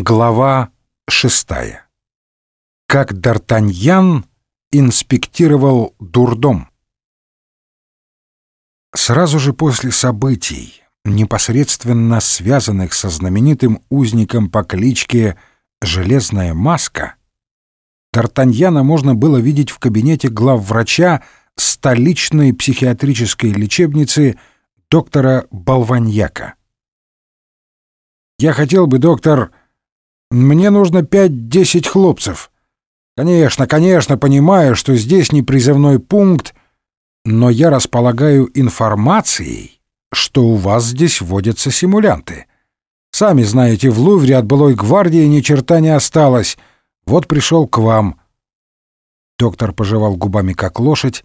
Глава шестая. Как Д'Артаньян инспектировал дурдом. Сразу же после событий, непосредственно связанных со знаменитым узником по кличке Железная Маска, Д'Артаньяна можно было видеть в кабинете главврача столичной психиатрической лечебницы доктора Болваньяка. «Я хотел бы, доктор, мне нужно пять-десять хлопцев. Конечно, конечно, понимаю, что здесь не призывной пункт, но я располагаю информацией, что у вас здесь водятся симулянты. Сами знаете, в Лувре от былой гвардии ни черта не осталось. Вот пришел к вам». Доктор пожевал губами, как лошадь,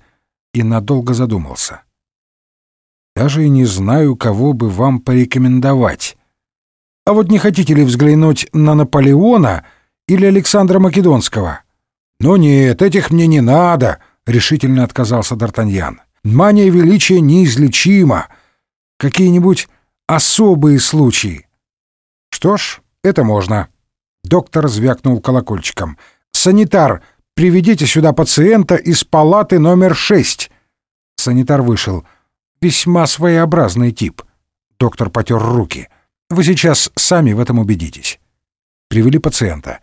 и надолго задумался. «Даже и не знаю, кого бы вам порекомендовать». А вот не хотите ли взглянуть на Наполеона или Александра Македонского? Ну нет, этих мне не надо, решительно отказался Д'Артаньян. Мания величия неизлечима. Какие-нибудь особые случаи. Что ж, это можно. Доктор звякнул колокольчиком. Санитар, приведите сюда пациента из палаты номер шесть. Санитар вышел. Весьма своеобразный тип. Доктор потер руки. Вы сейчас сами в этом убедитесь. Привели пациента.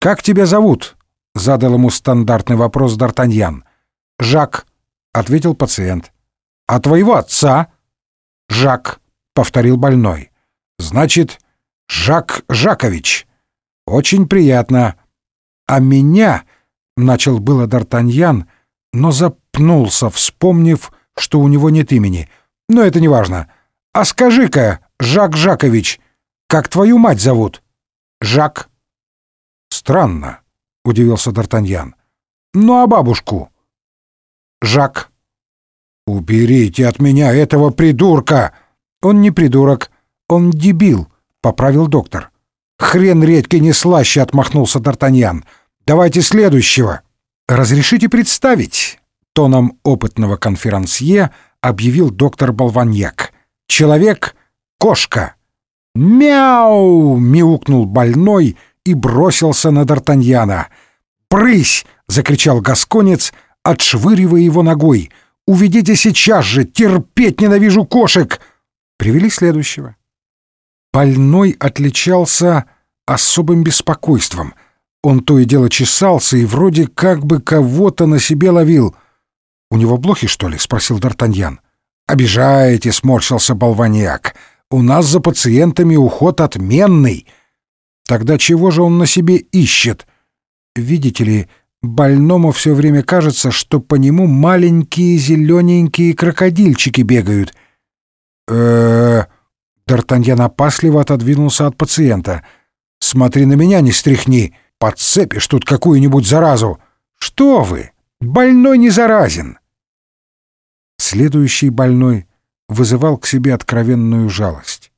«Как тебя зовут?» — задал ему стандартный вопрос Д'Артаньян. «Жак», — ответил пациент. «А твоего отца?» «Жак», — повторил больной. «Значит, Жак Жакович. Очень приятно. А меня...» — начал было Д'Артаньян, но запнулся, вспомнив, что у него нет имени. «Но это не важно. А скажи-ка, Жак Жакович, как твою мать зовут?» «Жак». «Странно», — удивился Д'Артаньян. «Ну а бабушку?» «Жак». «Уберите от меня этого придурка!» «Он не придурок, он дебил», — поправил доктор. «Хрен редьки не слаще», — отмахнулся Д'Артаньян. «Давайте следующего». «Разрешите представить?» — тоном опытного конферансье объявил доктор Болваньяк. «Человек кошка!» «Мяу!» — мяукнул больной и бросился на Д'Артаньяна. «Прысь!» — закричал гасконец, отшвыривая его ногой. «Уведите сейчас же! Терпеть ненавижу кошек!» Привели следующего. Больной отличался особым беспокойством. Он то и дело чесался и вроде как бы кого-то на себе ловил. «У него блохи, что ли?» — спросил Д'Артаньян. «Обижаете!» — сморщился болваньяк. У нас за пациентами уход отменный. Тогда чего же он на себе ищет? Видите ли, больному все время кажется, что по нему маленькие зелененькие крокодильчики бегают. э Д'Артаньян опасливо отодвинулся от пациента. «Смотри на меня, не стряхни! Подцепишь тут какую-нибудь заразу!» «Что вы! Больной не заразен!» Следующий больной вызывал к себе откровенную жалость.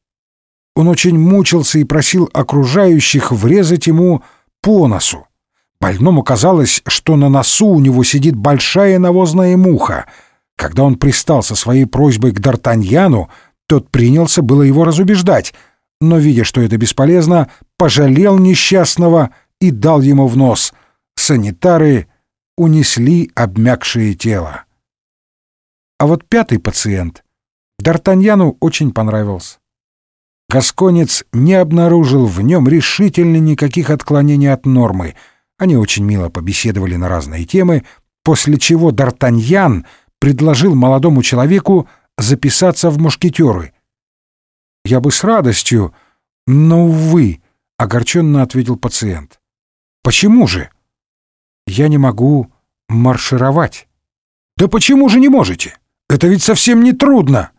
Он очень мучился и просил окружающих врезать ему по носу. Больному казалось, что на носу у него сидит большая навозная муха. Когда он пристал со своей просьбой к Д'Артаньяну, тот принялся было его разубеждать, но, видя, что это бесполезно, пожалел несчастного и дал ему в нос. Санитары унесли обмякшее тело. А вот пятый пациент — Д'Артаньяну очень понравился. Гасконец не обнаружил в нем решительно никаких отклонений от нормы. Они очень мило побеседовали на разные темы, после чего Д'Артаньян предложил молодому человеку записаться в мушкетеры. «Я бы с радостью, но, увы», — огорченно ответил пациент. «Почему же?» «Я не могу маршировать». «Да почему же не можете? Это ведь совсем не трудно!»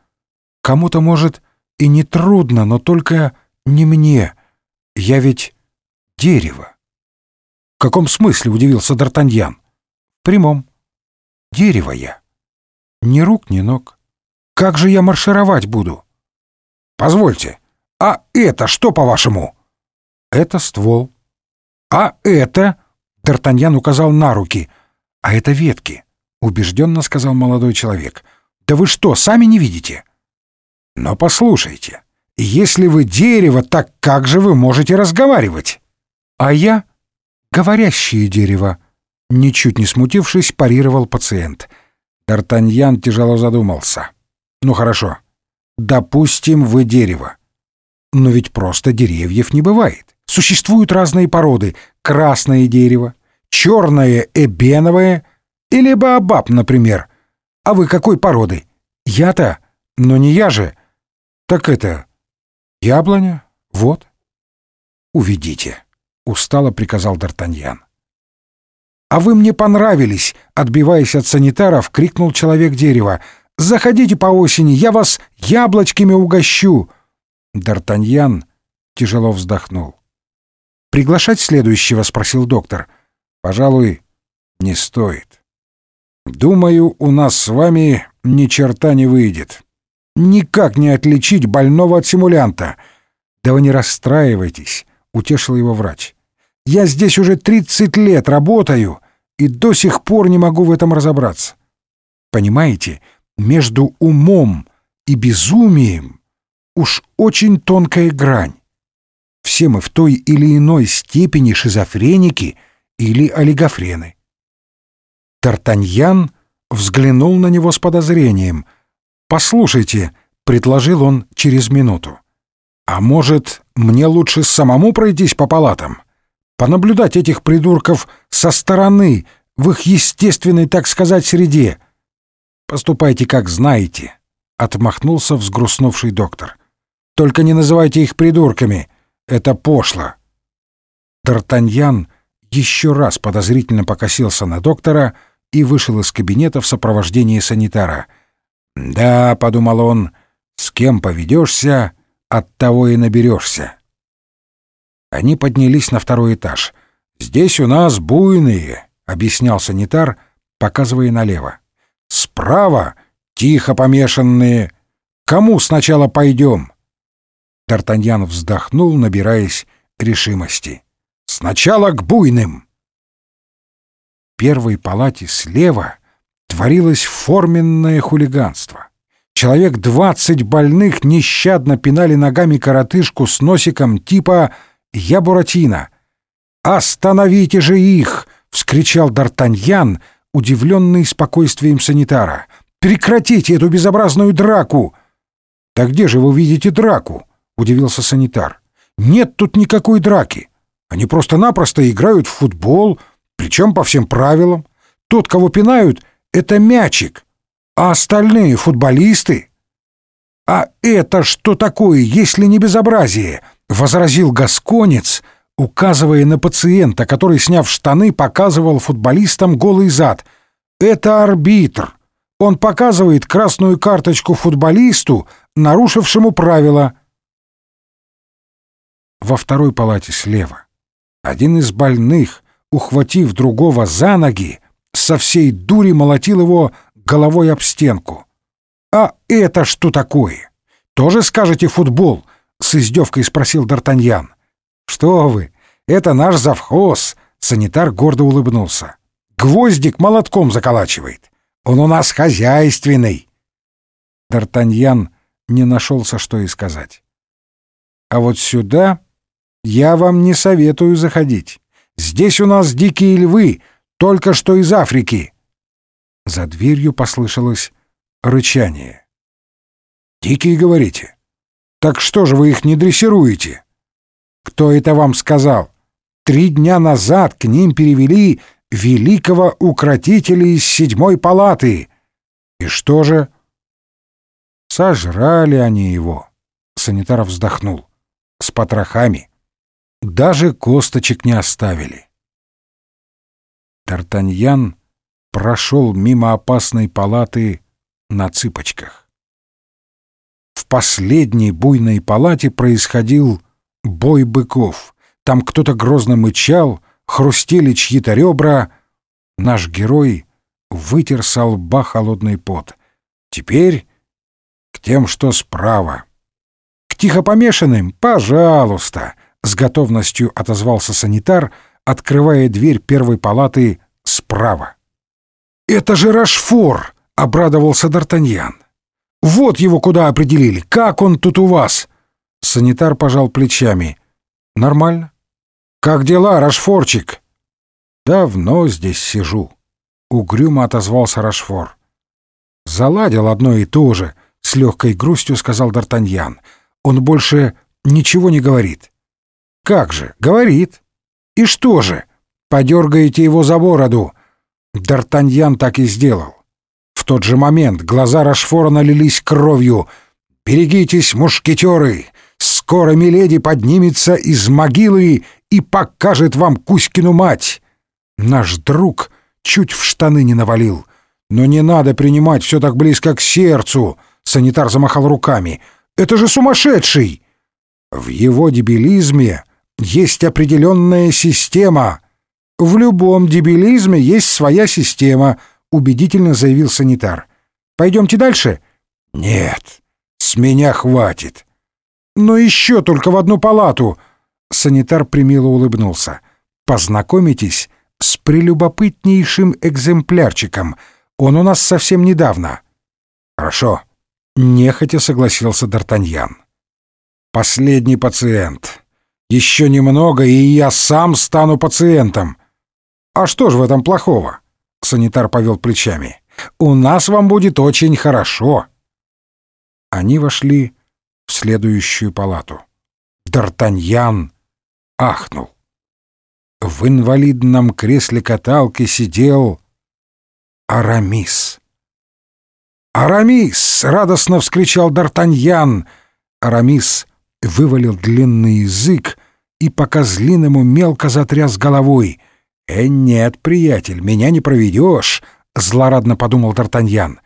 Кому-то, может, и не трудно, но только не мне. Я ведь дерево. В каком смысле, удивился Д'Артаньян? В прямом. Дерево я. Ни рук, ни ног. Как же я маршировать буду? Позвольте, а это что, по-вашему? Это ствол. А это? Д'Артаньян указал на руки. А это ветки, убежденно сказал молодой человек. Да вы что, сами не видите? Но послушайте, Если вы дерево, так как же вы можете разговаривать? А я — говорящее дерево. Ничуть не смутившись, парировал пациент. Д'Артаньян тяжело задумался. Ну хорошо, допустим, вы дерево. Но ведь просто деревьев не бывает. Существуют разные породы. Красное дерево, черное эбеновое или баобаб, например. А вы какой породы? Я-то, но не я же. Так это, яблоня, вот. Уведите, устало приказал Д'Артаньян. «А вы мне понравились!» — отбиваясь от санитаров, крикнул человек дерева. «Заходите по осени, я вас яблочками угощу!» Д'Артаньян тяжело вздохнул. «Приглашать следующего?» — спросил доктор. «Пожалуй, не стоит. Думаю, у нас с вами ни черта не выйдет. Никак не отличить больного от симулянта. Да вы не расстраивайтесь», — утешил его врач. «Я здесь уже тридцать лет работаю и до сих пор не могу в этом разобраться. Понимаете, между умом и безумием уж очень тонкая грань. Все мы в той или иной степени шизофреники или олигофрены. Тартаньян взглянул на него с подозрением. «Послушайте», — предложил он через минуту, «а может, мне лучше самому пройтись по палатам? Понаблюдать этих придурков со стороны, в их естественной, так сказать, среде?» «Поступайте, как знаете», — отмахнулся взгрустнувший доктор. «Только не называйте их придурками, это пошло». Д'Артаньян еще раз подозрительно покосился на доктора и вышел из кабинета в сопровождении санитара. «Да», — подумал он, — «с кем поведешься, от того и наберешься». Они поднялись на второй этаж. «Здесь у нас буйные», — объяснял санитар, показывая налево. «Справа тихо помешанные. Кому сначала пойдем?» Д'Артаньян вздохнул, набираясь решимости. «Сначала к буйным!» В первой палате слева творилось форменное хулиганство. Человек двадцать больных нещадно пинали ногами коротышку с носиком типа «Я Буратино». «Остановите же их!» — вскричал Д'Артаньян, удивленный спокойствием санитара. «Прекратите эту безобразную драку!» «Да где же вы видите драку?» — удивился санитар. «Нет тут никакой драки. Они просто-напросто играют в футбол, причем по всем правилам. Тот, кого пинают, — это мячик, а остальные — футболисты». «А это что такое, если не безобразие?» — возразил гасконец, указывая на пациента, который, сняв штаны, показывал футболистам голый зад. «Это арбитр. Он показывает красную карточку футболисту, нарушившему правила» во второй палате слева. Один из больных, ухватив другого за ноги, со всей дури молотил его головой об стенку. «А это что такое? Тоже скажете футбол?» — с издевкой спросил Д'Артаньян. «Что вы, это наш завхоз!» — санитар гордо улыбнулся. «Гвоздик молотком заколачивает. Он у нас хозяйственный!» Д'Артаньян не нашелся, что и сказать. «А вот сюда я вам не советую заходить. Здесь у нас дикие львы, только что из Африки. За дверью послышалось рычание. «Дикие, говорите? Так что же вы их не дрессируете?» «Кто это вам сказал? Три дня назад к ним перевели великого укротителя из седьмой палаты. И что же?» «Сожрали они его», — санитар вздохнул, — «с потрохами. Даже косточек не оставили. Тартаньян прошел мимо опасной палаты на цыпочках. В последней буйной палате происходил бой быков. Там кто-то грозно мычал, хрустели чьи-то ребра. Наш герой вытер со лба холодный пот. Теперь к тем, что справа. К тихопомешанным — пожалуйста. — с готовностью отозвался санитар, открывая дверь первой палаты справа. «Это же Рашфор!» — обрадовался Д'Артаньян. «Вот его куда определили! Как он тут у вас?» Санитар пожал плечами. «Нормально. Как дела, Рашфорчик?» «Давно здесь сижу», — угрюмо отозвался Рашфор. «Заладил одно и то же», — с легкой грустью сказал Д'Артаньян. «Он больше ничего не говорит». «Как же, говорит. И что же? Подергаете его за бороду». Д'Артаньян так и сделал. В тот же момент глаза Рашфора налились кровью. «Берегитесь, мушкетеры! Скоро Миледи поднимется из могилы и покажет вам Кузькину мать!» Наш друг чуть в штаны не навалил. «Но не надо принимать все так близко к сердцу!» Санитар замахал руками. «Это же сумасшедший!» В его дебилизме есть определенная система. В любом дебилизме есть своя система, убедительно заявил санитар. Пойдемте дальше? Нет, с меня хватит. Но еще только в одну палату. Санитар примило улыбнулся. Познакомитесь с прелюбопытнейшим экземплярчиком. Он у нас совсем недавно. Хорошо. Нехотя согласился Д'Артаньян. Последний пациент. Еще немного, и я сам стану пациентом. А что ж в этом плохого? Санитар повел плечами. У нас вам будет очень хорошо. Они вошли в следующую палату. Д'Артаньян ахнул. В инвалидном кресле каталки сидел Арамис. «Арамис!» — радостно вскричал Д'Артаньян. Арамис вывалил длинный язык и по-козлиному мелко затряс головой. «Э, нет, приятель, меня не проведешь», — злорадно подумал Д'Артаньян.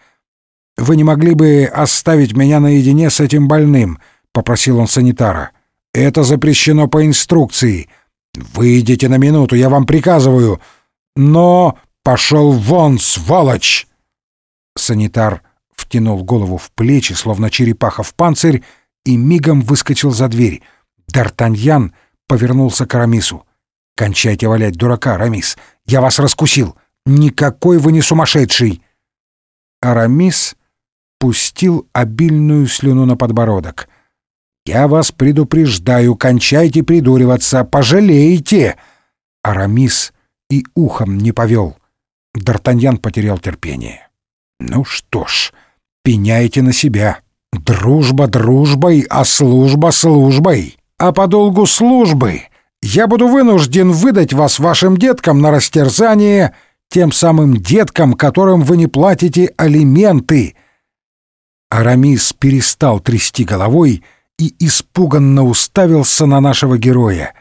«Вы не могли бы оставить меня наедине с этим больным?» — попросил он санитара. «Это запрещено по инструкции. Выйдите на минуту, я вам приказываю. Но пошел вон, сволочь!» Санитар втянул голову в плечи, словно черепаха в панцирь, и мигом выскочил за дверь. Д'Артаньян повернулся к Арамису. «Кончайте валять дурака, Арамис! Я вас раскусил! Никакой вы не сумасшедший!» Арамис пустил обильную слюну на подбородок. «Я вас предупреждаю, кончайте придуриваться, пожалеете!» Арамис и ухом не повел. Д'Артаньян потерял терпение. «Ну что ж, пеняйте на себя!» Дружба дружбой, а служба службой. А по долгу службы я буду вынужден выдать вас вашим деткам на растерзание, тем самым деткам, которым вы не платите алименты. Арамис перестал трясти головой и испуганно уставился на нашего героя.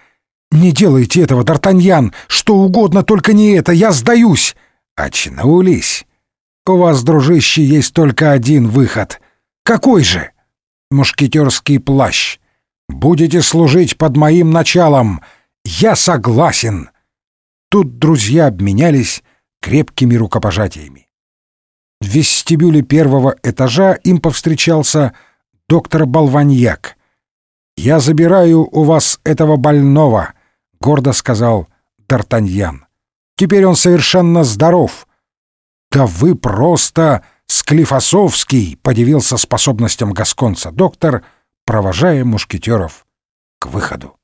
«Не делайте этого, Д'Артаньян! Что угодно, только не это! Я сдаюсь!» «Очнулись! У вас, дружище, есть только один выход. Какой же? Мушкетерский плащ. Будете служить под моим началом. Я согласен. Тут друзья обменялись крепкими рукопожатиями. В вестибюле первого этажа им повстречался доктор Болваньяк. «Я забираю у вас этого больного», — гордо сказал Д'Артаньян. «Теперь он совершенно здоров». «Да вы просто...» Склифосовский подивился способностям гасконца доктор, провожая мушкетеров к выходу.